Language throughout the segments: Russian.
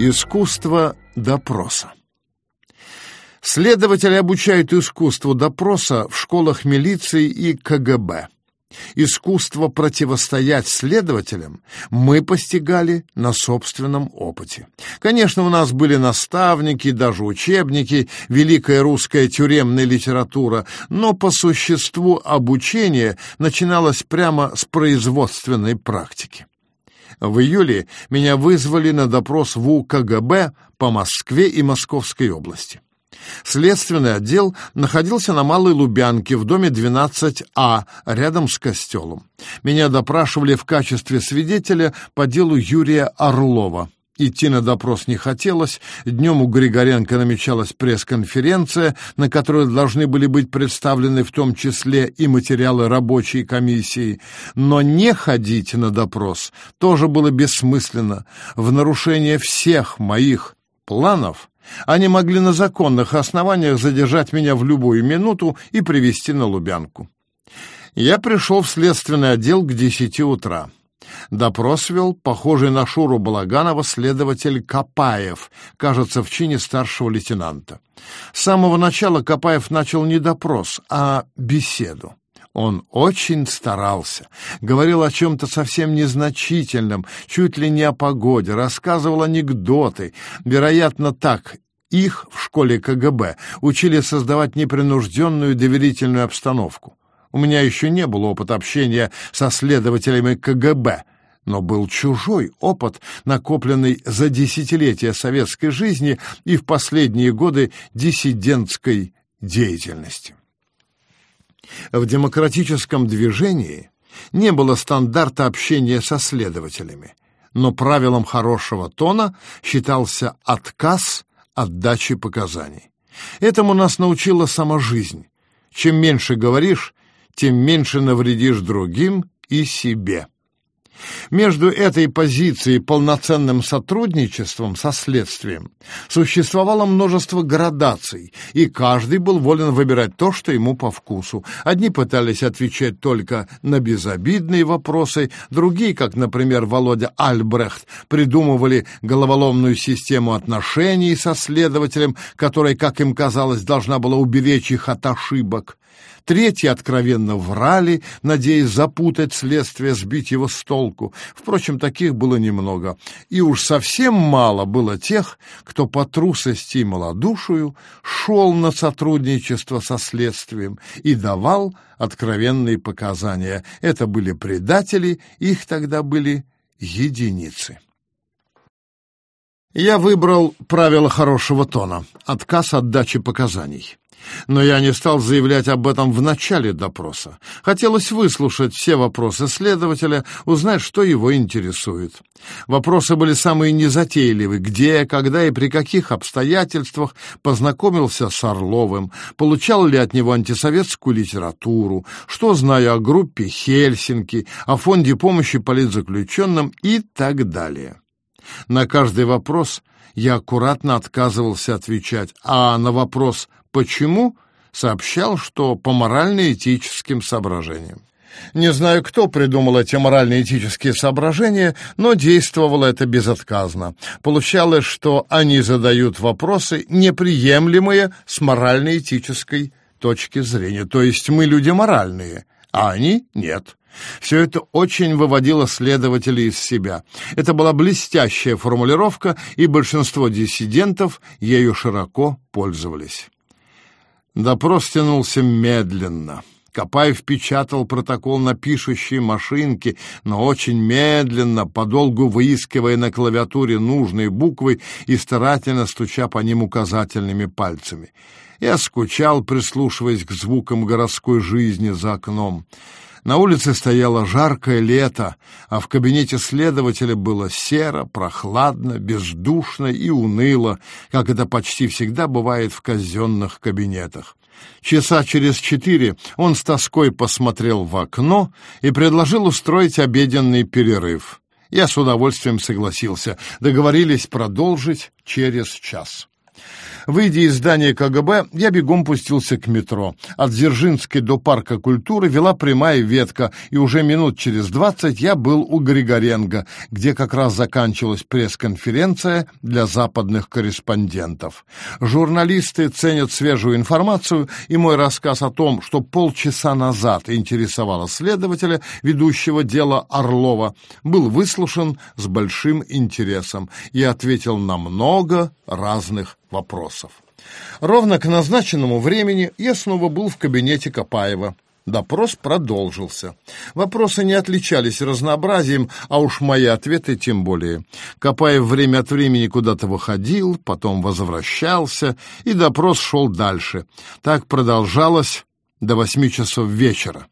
Искусство допроса Следователи обучают искусству допроса в школах милиции и КГБ. Искусство противостоять следователям мы постигали на собственном опыте. Конечно, у нас были наставники, даже учебники, великая русская тюремная литература, но по существу обучение начиналось прямо с производственной практики. В июле меня вызвали на допрос в УКГБ по Москве и Московской области. Следственный отдел находился на Малой Лубянке в доме 12А, рядом с костелом. Меня допрашивали в качестве свидетеля по делу Юрия Орлова. Идти на допрос не хотелось. Днем у Григоренко намечалась пресс-конференция, на которой должны были быть представлены в том числе и материалы рабочей комиссии. Но не ходить на допрос тоже было бессмысленно. В нарушение всех моих планов они могли на законных основаниях задержать меня в любую минуту и привести на Лубянку. Я пришел в следственный отдел к десяти утра. Допрос вел, похожий на Шуру Балаганова, следователь Капаев, кажется, в чине старшего лейтенанта. С самого начала Капаев начал не допрос, а беседу. Он очень старался, говорил о чем-то совсем незначительном, чуть ли не о погоде, рассказывал анекдоты. Вероятно, так их в школе КГБ учили создавать непринужденную доверительную обстановку. У меня еще не было опыта общения со следователями КГБ, но был чужой опыт, накопленный за десятилетия советской жизни и в последние годы диссидентской деятельности. В демократическом движении не было стандарта общения со следователями, но правилом хорошего тона считался отказ от дачи показаний. Этому нас научила сама жизнь. Чем меньше говоришь, тем меньше навредишь другим и себе. Между этой позицией и полноценным сотрудничеством со следствием существовало множество градаций, и каждый был волен выбирать то, что ему по вкусу. Одни пытались отвечать только на безобидные вопросы, другие, как, например, Володя Альбрехт, придумывали головоломную систему отношений со следователем, которая, как им казалось, должна была уберечь их от ошибок. Третьи откровенно врали, надеясь запутать следствие, сбить его с толку. Впрочем, таких было немного. И уж совсем мало было тех, кто по трусости и малодушию шел на сотрудничество со следствием и давал откровенные показания. Это были предатели, их тогда были единицы. Я выбрал правило хорошего тона — отказ от дачи показаний. Но я не стал заявлять об этом в начале допроса. Хотелось выслушать все вопросы следователя, узнать, что его интересует. Вопросы были самые незатейливые. Где, когда и при каких обстоятельствах познакомился с Орловым, получал ли от него антисоветскую литературу, что знаю о группе Хельсинки, о фонде помощи политзаключенным и так далее. На каждый вопрос я аккуратно отказывался отвечать, а на вопрос Почему? Сообщал, что по морально-этическим соображениям. Не знаю, кто придумал эти морально-этические соображения, но действовало это безотказно. Получалось, что они задают вопросы, неприемлемые с морально-этической точки зрения. То есть мы люди моральные, а они нет. Все это очень выводило следователей из себя. Это была блестящая формулировка, и большинство диссидентов ею широко пользовались. Допрос тянулся медленно. Копаев печатал протокол на пишущей машинке, но очень медленно, подолгу выискивая на клавиатуре нужные буквы и старательно стуча по ним указательными пальцами. Я скучал, прислушиваясь к звукам городской жизни за окном. На улице стояло жаркое лето, а в кабинете следователя было серо, прохладно, бездушно и уныло, как это почти всегда бывает в казенных кабинетах. Часа через четыре он с тоской посмотрел в окно и предложил устроить обеденный перерыв. Я с удовольствием согласился. Договорились продолжить через час. Выйдя из здания КГБ, я бегом пустился к метро. От Дзержинской до парка культуры вела прямая ветка, и уже минут через двадцать я был у Григоренко, где как раз заканчивалась пресс-конференция для западных корреспондентов. Журналисты ценят свежую информацию, и мой рассказ о том, что полчаса назад интересовало следователя, ведущего дело Орлова, был выслушан с большим интересом и ответил на много разных вопросов. Ровно к назначенному времени я снова был в кабинете Копаева. Допрос продолжился. Вопросы не отличались разнообразием, а уж мои ответы тем более. Копаев время от времени куда-то выходил, потом возвращался, и допрос шел дальше. Так продолжалось до восьми часов вечера.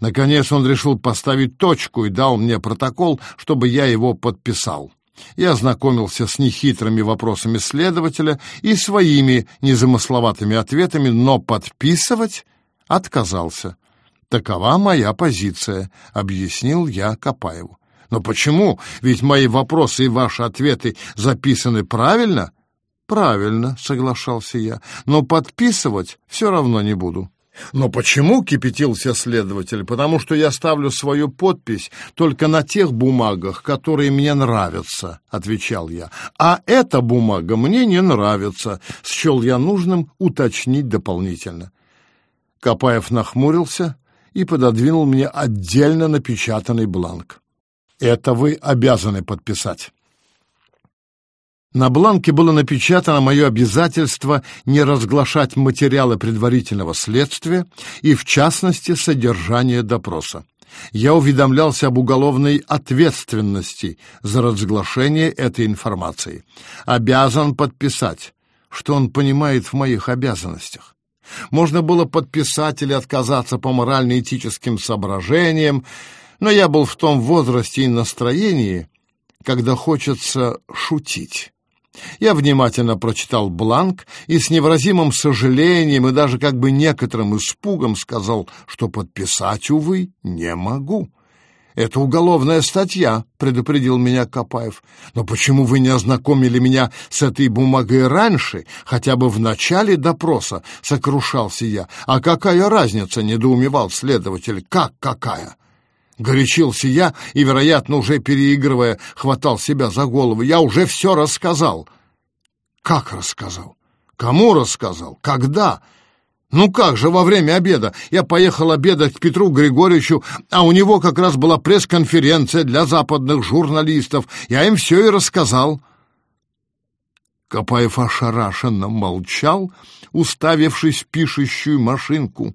Наконец он решил поставить точку и дал мне протокол, чтобы я его подписал. Я ознакомился с нехитрыми вопросами следователя и своими незамысловатыми ответами, но подписывать отказался. «Такова моя позиция», — объяснил я Копаеву. «Но почему? Ведь мои вопросы и ваши ответы записаны правильно?» «Правильно», — соглашался я, — «но подписывать все равно не буду». Но почему кипятился следователь? Потому что я ставлю свою подпись только на тех бумагах, которые мне нравятся, отвечал я. А эта бумага мне не нравится, счел я нужным уточнить дополнительно. Копаев нахмурился и пододвинул мне отдельно напечатанный бланк. Это вы обязаны подписать. На бланке было напечатано мое обязательство не разглашать материалы предварительного следствия и, в частности, содержание допроса. Я уведомлялся об уголовной ответственности за разглашение этой информации. Обязан подписать, что он понимает в моих обязанностях. Можно было подписать или отказаться по морально-этическим соображениям, но я был в том возрасте и настроении, когда хочется шутить. Я внимательно прочитал бланк и с невыразимым сожалением и даже как бы некоторым испугом сказал, что подписать, увы, не могу. «Это уголовная статья», — предупредил меня Копаев. «Но почему вы не ознакомили меня с этой бумагой раньше, хотя бы в начале допроса?» — сокрушался я. «А какая разница?» — недоумевал следователь. «Как какая?» Горячился я и, вероятно, уже переигрывая, хватал себя за голову. Я уже все рассказал. Как рассказал? Кому рассказал? Когда? Ну как же, во время обеда. Я поехал обедать к Петру Григорьевичу, а у него как раз была пресс-конференция для западных журналистов. Я им все и рассказал. Копаев ошарашенно молчал, уставившись в пишущую машинку.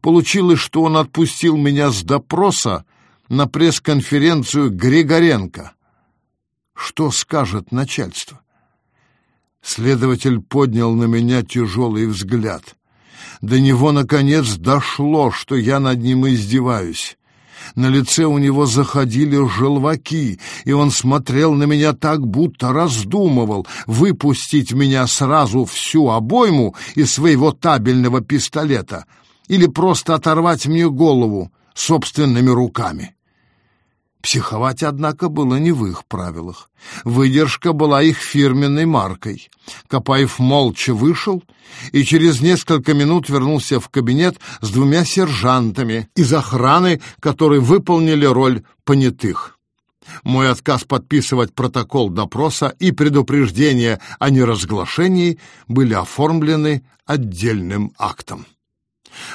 Получилось, что он отпустил меня с допроса, на пресс-конференцию Григоренко. Что скажет начальство? Следователь поднял на меня тяжелый взгляд. До него, наконец, дошло, что я над ним издеваюсь. На лице у него заходили желваки, и он смотрел на меня так, будто раздумывал, выпустить меня сразу всю обойму из своего табельного пистолета или просто оторвать мне голову собственными руками. Психовать, однако, было не в их правилах. Выдержка была их фирменной маркой. Копаев молча вышел и через несколько минут вернулся в кабинет с двумя сержантами из охраны, которые выполнили роль понятых. Мой отказ подписывать протокол допроса и предупреждение о неразглашении были оформлены отдельным актом.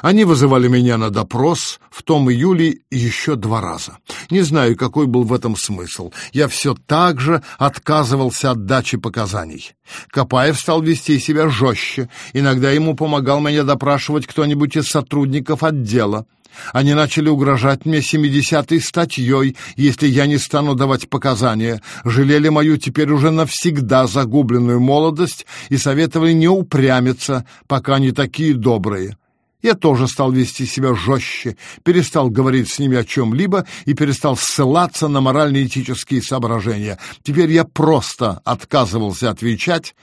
Они вызывали меня на допрос в том июле еще два раза. Не знаю, какой был в этом смысл. Я все так же отказывался от дачи показаний. Копаев стал вести себя жестче. Иногда ему помогал меня допрашивать кто-нибудь из сотрудников отдела. Они начали угрожать мне семидесятой статьей, если я не стану давать показания, жалели мою теперь уже навсегда загубленную молодость и советовали не упрямиться, пока они такие добрые. Я тоже стал вести себя жестче, перестал говорить с ними о чем-либо и перестал ссылаться на морально-этические соображения. Теперь я просто отказывался отвечать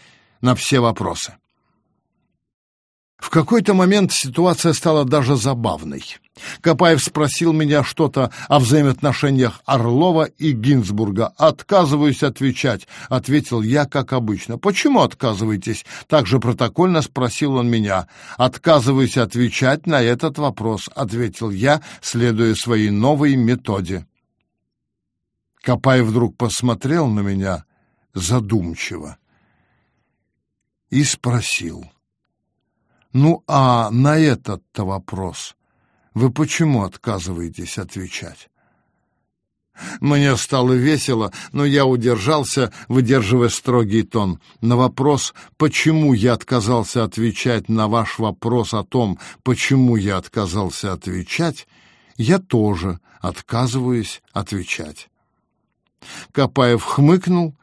на все вопросы. В какой-то момент ситуация стала даже забавной. Копаев спросил меня что-то о взаимоотношениях Орлова и Гинзбурга. «Отказываюсь отвечать», — ответил я, как обычно. «Почему отказываетесь?» — также протокольно спросил он меня. «Отказываюсь отвечать на этот вопрос», — ответил я, следуя своей новой методе. Копаев вдруг посмотрел на меня задумчиво и спросил. «Ну, а на этот-то вопрос вы почему отказываетесь отвечать?» Мне стало весело, но я удержался, выдерживая строгий тон. На вопрос, почему я отказался отвечать на ваш вопрос о том, почему я отказался отвечать, я тоже отказываюсь отвечать. Копаев хмыкнул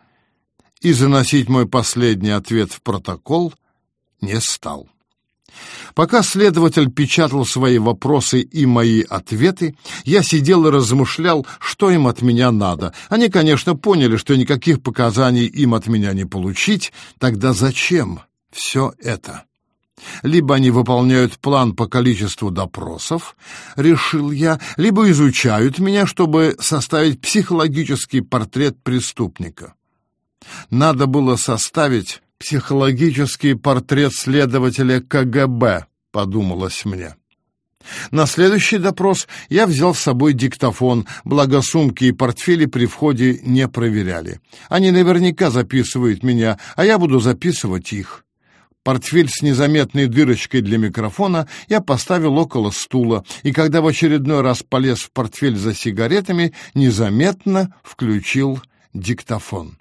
и заносить мой последний ответ в протокол не стал. Пока следователь печатал свои вопросы и мои ответы, я сидел и размышлял, что им от меня надо. Они, конечно, поняли, что никаких показаний им от меня не получить. Тогда зачем все это? Либо они выполняют план по количеству допросов, решил я, либо изучают меня, чтобы составить психологический портрет преступника. Надо было составить психологический портрет следователя КГБ, подумалось мне. На следующий допрос я взял с собой диктофон, благо сумки и портфели при входе не проверяли. Они наверняка записывают меня, а я буду записывать их. Портфель с незаметной дырочкой для микрофона я поставил около стула, и когда в очередной раз полез в портфель за сигаретами, незаметно включил диктофон.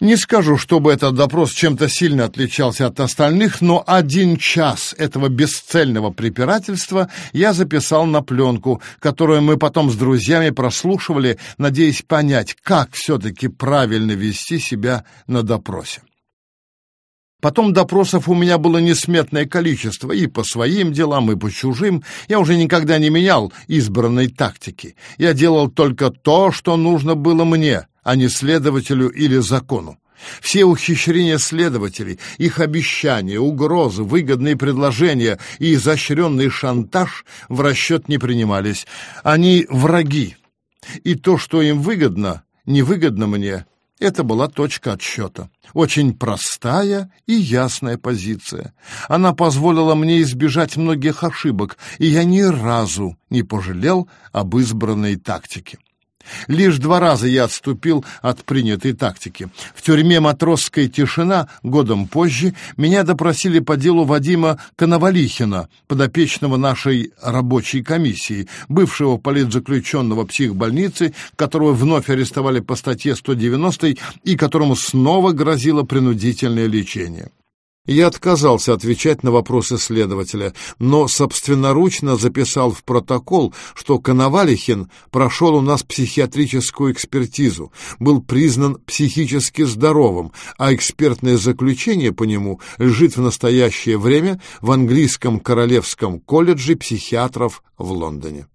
Не скажу, чтобы этот допрос чем-то сильно отличался от остальных, но один час этого бесцельного препирательства я записал на пленку, которую мы потом с друзьями прослушивали, надеясь понять, как все-таки правильно вести себя на допросе. Потом допросов у меня было несметное количество, и по своим делам, и по чужим. Я уже никогда не менял избранной тактики. Я делал только то, что нужно было мне, а не следователю или закону. Все ухищрения следователей, их обещания, угрозы, выгодные предложения и изощренный шантаж в расчет не принимались. Они враги, и то, что им выгодно, невыгодно мне, это была точка отсчета. Очень простая и ясная позиция. Она позволила мне избежать многих ошибок, и я ни разу не пожалел об избранной тактике. Лишь два раза я отступил от принятой тактики. В тюрьме «Матросская тишина» годом позже меня допросили по делу Вадима Коновалихина, подопечного нашей рабочей комиссии, бывшего политзаключенного психбольницы, которого вновь арестовали по статье 190 и которому снова грозило принудительное лечение. Я отказался отвечать на вопросы следователя, но собственноручно записал в протокол, что Коновалихин прошел у нас психиатрическую экспертизу, был признан психически здоровым, а экспертное заключение по нему лежит в настоящее время в английском Королевском колледже психиатров в Лондоне.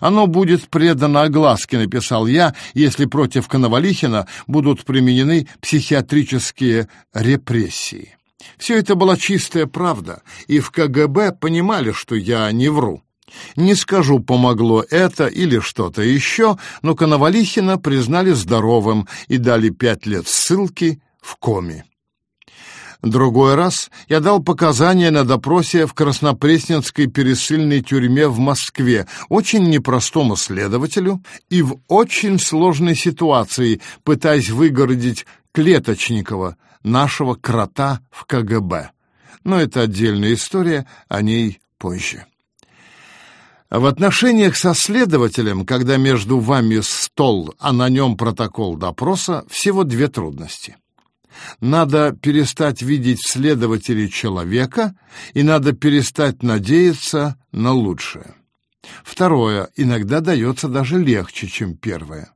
Оно будет предано огласке, написал я, если против Коновалихина будут применены психиатрические репрессии. Все это была чистая правда, и в КГБ понимали, что я не вру. Не скажу, помогло это или что-то еще, но Коновалихина признали здоровым и дали пять лет ссылки в коме. Другой раз я дал показания на допросе в Краснопресненской пересыльной тюрьме в Москве очень непростому следователю и в очень сложной ситуации, пытаясь выгородить Клеточникова, нашего крота в КГБ. Но это отдельная история, о ней позже. В отношениях со следователем, когда между вами стол, а на нем протокол допроса, всего две трудности. Надо перестать видеть в следователе человека, и надо перестать надеяться на лучшее. Второе иногда дается даже легче, чем первое.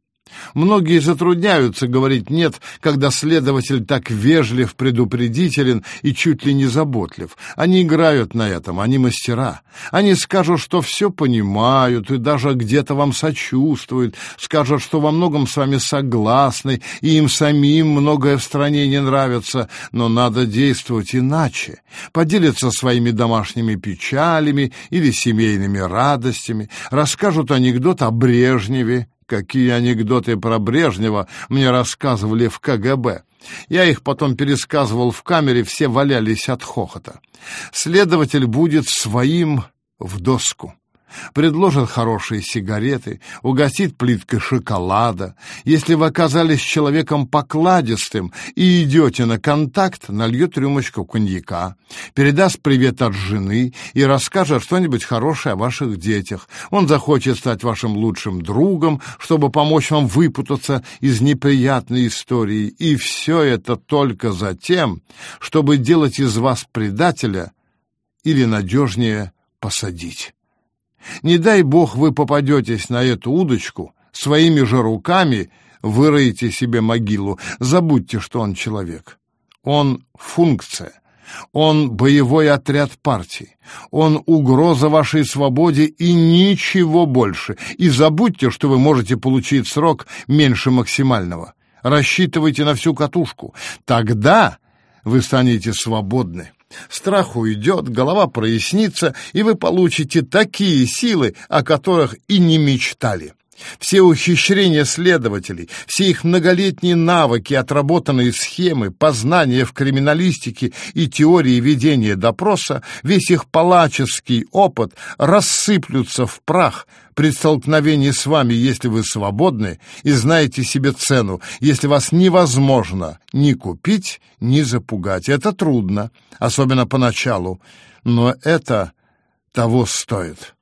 Многие затрудняются говорить «нет», когда следователь так вежлив, предупредителен и чуть ли не заботлив. Они играют на этом, они мастера. Они скажут, что все понимают и даже где-то вам сочувствуют, скажут, что во многом с вами согласны, и им самим многое в стране не нравится, но надо действовать иначе. Поделятся своими домашними печалями или семейными радостями, расскажут анекдот о Брежневе, Какие анекдоты про Брежнева мне рассказывали в КГБ. Я их потом пересказывал в камере, все валялись от хохота. Следователь будет своим в доску предложит хорошие сигареты, угостит плиткой шоколада. Если вы оказались человеком покладистым и идете на контакт, нальет рюмочку коньяка, передаст привет от жены и расскажет что-нибудь хорошее о ваших детях. Он захочет стать вашим лучшим другом, чтобы помочь вам выпутаться из неприятной истории. И все это только за тем, чтобы делать из вас предателя или надежнее посадить. Не дай бог вы попадетесь на эту удочку, своими же руками выроете себе могилу. Забудьте, что он человек. Он функция. Он боевой отряд партии. Он угроза вашей свободе и ничего больше. И забудьте, что вы можете получить срок меньше максимального. Рассчитывайте на всю катушку. Тогда вы станете свободны. Страх уйдет, голова прояснится, и вы получите такие силы, о которых и не мечтали. Все ухищрения следователей, все их многолетние навыки, отработанные схемы, познания в криминалистике и теории ведения допроса, весь их палаческий опыт рассыплются в прах при столкновении с вами, если вы свободны и знаете себе цену, если вас невозможно ни купить, ни запугать. Это трудно, особенно поначалу, но это того стоит.